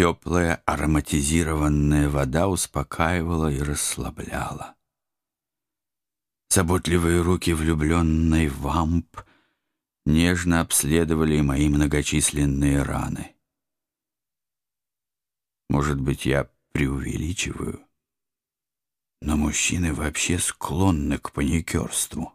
Теплая ароматизированная вода успокаивала и расслабляла. Заботливые руки влюбленной вамп нежно обследовали мои многочисленные раны. Может быть, я преувеличиваю, но мужчины вообще склонны к паникерству.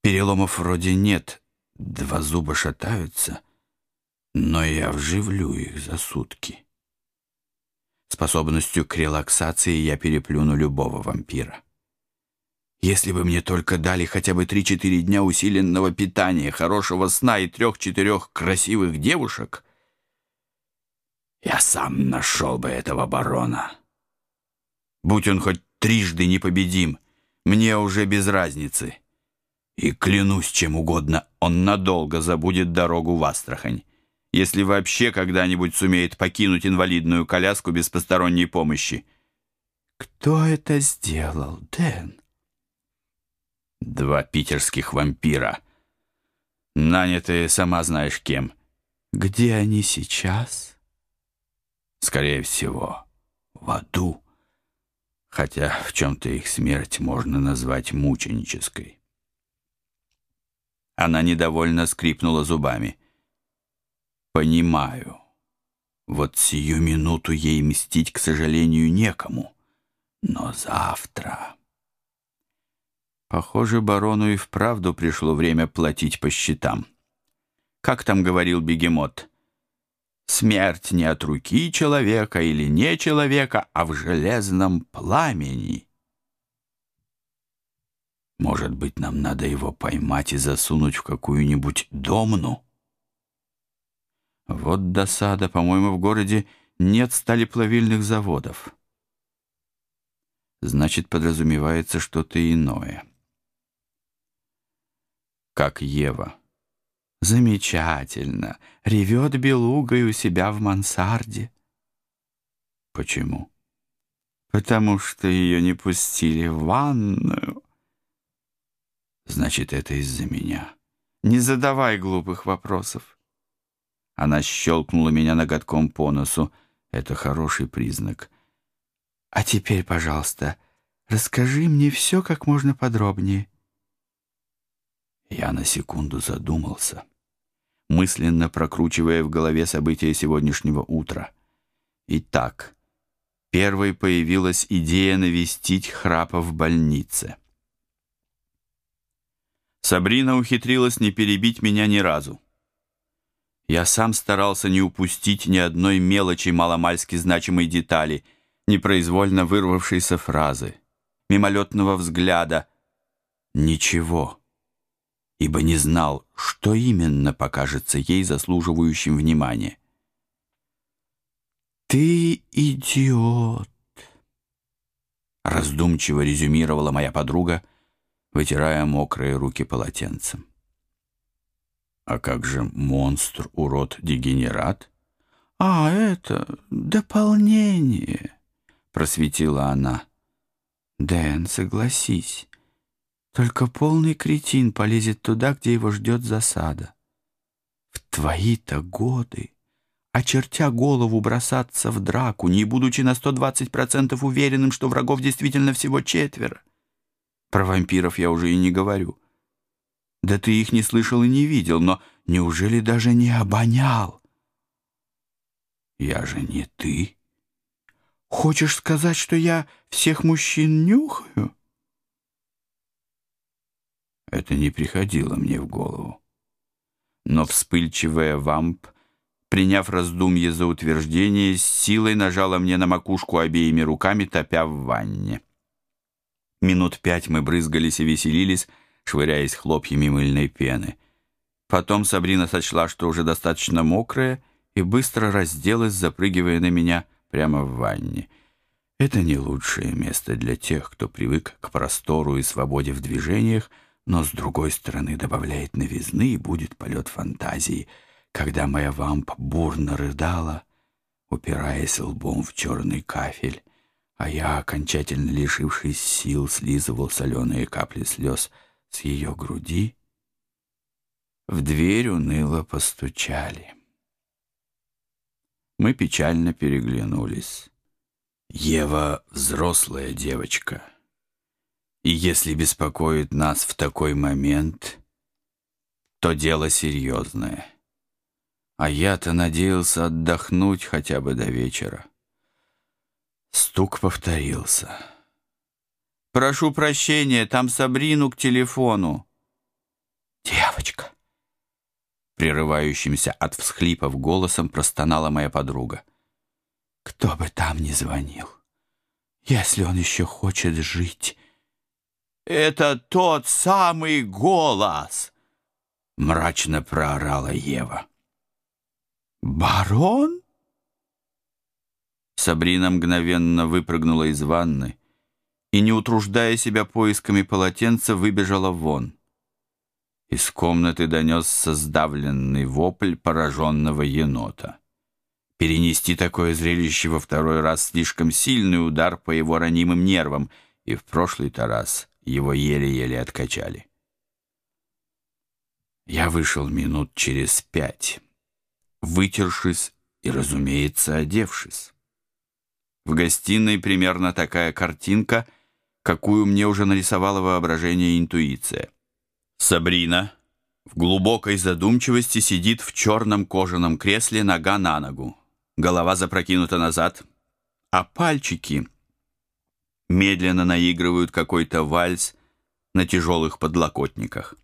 Переломов вроде нет, два зуба шатаются, но я вживлю их за сутки. Способностью к релаксации я переплюну любого вампира. Если бы мне только дали хотя бы три-четыре дня усиленного питания, хорошего сна и трех-четырех красивых девушек, я сам нашел бы этого барона. Будь он хоть трижды непобедим, мне уже без разницы. И клянусь чем угодно, он надолго забудет дорогу в Астрахань если вообще когда-нибудь сумеет покинуть инвалидную коляску без посторонней помощи. Кто это сделал, Дэн? Два питерских вампира, нанятые сама знаешь кем. Где они сейчас? Скорее всего, в аду. Хотя в чем-то их смерть можно назвать мученической. Она недовольно скрипнула зубами. Понимаю. Вот сию минуту ей мстить, к сожалению, некому. Но завтра... Похоже, барону и вправду пришло время платить по счетам. Как там говорил бегемот? Смерть не от руки человека или не человека, а в железном пламени. Может быть, нам надо его поймать и засунуть в какую-нибудь домну? Вот досада, по-моему, в городе нет сталеплавильных заводов. Значит, подразумевается что-то иное. Как Ева. Замечательно. Ревет белугой у себя в мансарде. Почему? Потому что ее не пустили в ванную. Значит, это из-за меня. Не задавай глупых вопросов. Она щелкнула меня ноготком по носу. Это хороший признак. «А теперь, пожалуйста, расскажи мне все как можно подробнее». Я на секунду задумался, мысленно прокручивая в голове события сегодняшнего утра. Итак, первой появилась идея навестить храпа в больнице. Сабрина ухитрилась не перебить меня ни разу. Я сам старался не упустить ни одной мелочи маломальски значимой детали, непроизвольно вырвавшейся фразы, мимолетного взгляда. Ничего, ибо не знал, что именно покажется ей заслуживающим внимания. «Ты идиот!» Раздумчиво резюмировала моя подруга, вытирая мокрые руки полотенцем. А как же монстр, урод, дегенерат? А, это дополнение, просветила она. Дэн, согласись. Только полный кретин полезет туда, где его ждет засада. В твои-то годы, очертя голову, бросаться в драку, не будучи на 120% уверенным, что врагов действительно всего четверо. Про вампиров я уже и не говорю. Да ты их не слышал и не видел, но неужели даже не обонял? Я же не ты. Хочешь сказать, что я всех мужчин нюхаю? Это не приходило мне в голову. Но вспыльчивая вамп, приняв раздумье за утверждение, с силой нажала мне на макушку обеими руками, топя в ванне. Минут пять мы брызгались и веселились, швыряясь хлопьями мыльной пены. Потом Сабрина сочла, что уже достаточно мокрая, и быстро разделась, запрыгивая на меня прямо в ванне. Это не лучшее место для тех, кто привык к простору и свободе в движениях, но, с другой стороны, добавляет новизны и будет полет фантазии, когда моя вамп бурно рыдала, упираясь лбом в черный кафель, а я, окончательно лишившись сил, слизывал соленые капли слез — с ее груди, в дверь уныло постучали. Мы печально переглянулись. Ева взрослая девочка. И если беспокоит нас в такой момент, то дело серьезное. А я-то надеялся отдохнуть хотя бы до вечера. Стук повторился. «Прошу прощения, там Сабрину к телефону». «Девочка!» Прерывающимся от всхлипов голосом простонала моя подруга. «Кто бы там ни звонил, если он еще хочет жить...» «Это тот самый голос!» Мрачно проорала Ева. «Барон?» Сабрина мгновенно выпрыгнула из ванны и, не утруждая себя поисками полотенца, выбежала вон. Из комнаты донесся сдавленный вопль пораженного енота. Перенести такое зрелище во второй раз слишком сильный удар по его ранимым нервам, и в прошлый-то раз его еле-еле откачали. Я вышел минут через пять, вытершись и, разумеется, одевшись. В гостиной примерно такая картинка, какую мне уже нарисовало воображение и интуиция. Сабрина в глубокой задумчивости сидит в черном кожаном кресле нога на ногу. Голова запрокинута назад, а пальчики медленно наигрывают какой-то вальс на тяжелых подлокотниках.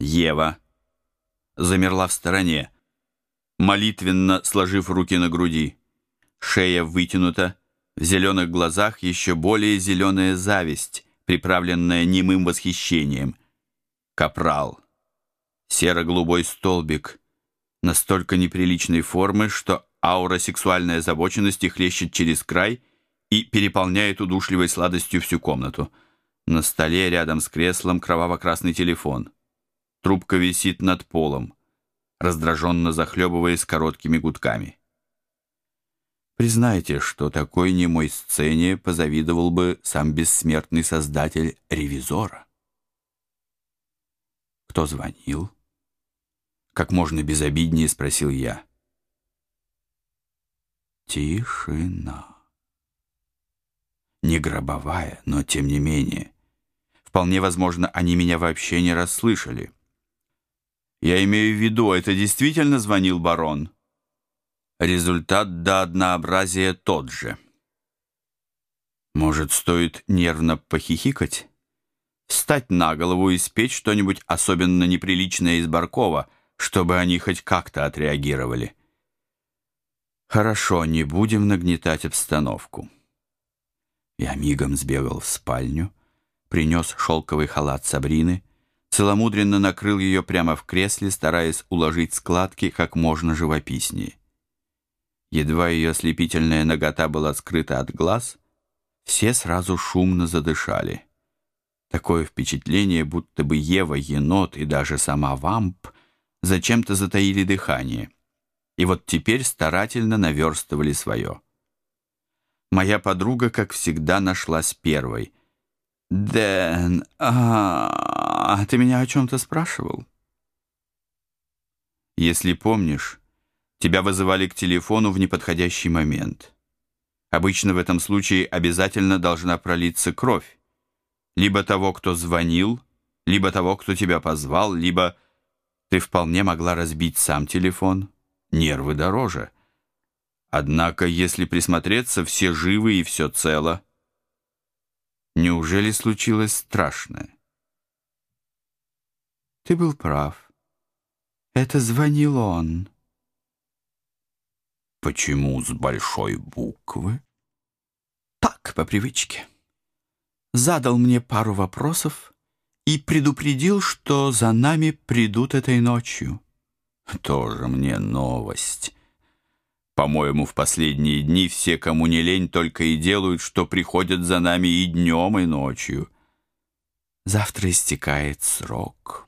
Ева замерла в стороне, молитвенно сложив руки на груди. Шея вытянута, в зеленых глазах еще более зеленая зависть, приправленная немым восхищением — Капрал. Серо-голубой столбик настолько неприличной формы, что аура сексуальной озабоченности хлещет через край и переполняет удушливой сладостью всю комнату. На столе рядом с креслом кроваво-красный телефон. Трубка висит над полом, раздраженно захлебываясь короткими гудками. Признайте, что такой немой сцене позавидовал бы сам бессмертный создатель ревизора. «Кто звонил?» Как можно безобиднее спросил я. Тишина. Не гробовая, но тем не менее. Вполне возможно, они меня вообще не расслышали. Я имею в виду, это действительно звонил барон. Результат до однообразия тот же. Может, стоит нервно похихикать? встать на голову и спеть что-нибудь особенно неприличное из Баркова, чтобы они хоть как-то отреагировали. Хорошо, не будем нагнетать обстановку. Я мигом сбегал в спальню, принес шелковый халат Сабрины, целомудренно накрыл ее прямо в кресле, стараясь уложить складки как можно живописнее. Едва ее ослепительная нагота была скрыта от глаз, все сразу шумно задышали. Такое впечатление, будто бы Ева, енот и даже сама вамп зачем-то затаили дыхание. И вот теперь старательно наверстывали свое. Моя подруга, как всегда, нашлась первой. «Дэн, а, ты меня о чем-то спрашивал?» «Если помнишь, тебя вызывали к телефону в неподходящий момент. Обычно в этом случае обязательно должна пролиться кровь либо того, кто звонил, либо того, кто тебя позвал, либо ты вполне могла разбить сам телефон. Нервы дороже. Однако, если присмотреться, все живы и все цело. Неужели случилось страшное? Ты был прав. Это звонил он. Почему с большой буквы? Так, по привычке задал мне пару вопросов и предупредил, что за нами придут этой ночью. Тоже мне новость. По-моему, в последние дни все, кому не лень, только и делают, что приходят за нами и днем, и ночью. Завтра истекает срок.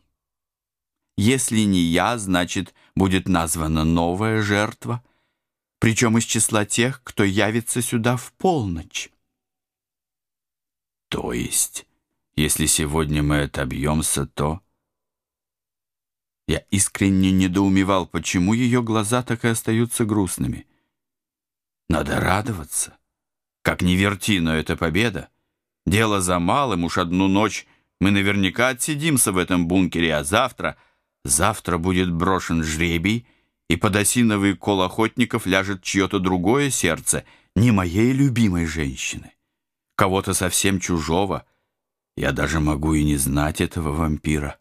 Если не я, значит, будет названа новая жертва, причем из числа тех, кто явится сюда в полночь. То есть, если сегодня мы отобьемся, то... Я искренне недоумевал, почему ее глаза так и остаются грустными. Надо радоваться. Как ни верти, но это победа. Дело за малым, уж одну ночь мы наверняка отсидимся в этом бункере, а завтра... Завтра будет брошен жребий, и под осиновый кол охотников ляжет чье-то другое сердце, не моей любимой женщины. Кого-то совсем чужого. Я даже могу и не знать этого вампира.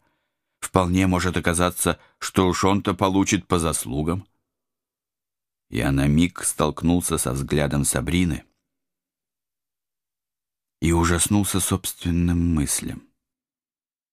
Вполне может оказаться, что уж он-то получит по заслугам. Я на миг столкнулся со взглядом Сабрины и ужаснулся собственным мыслям.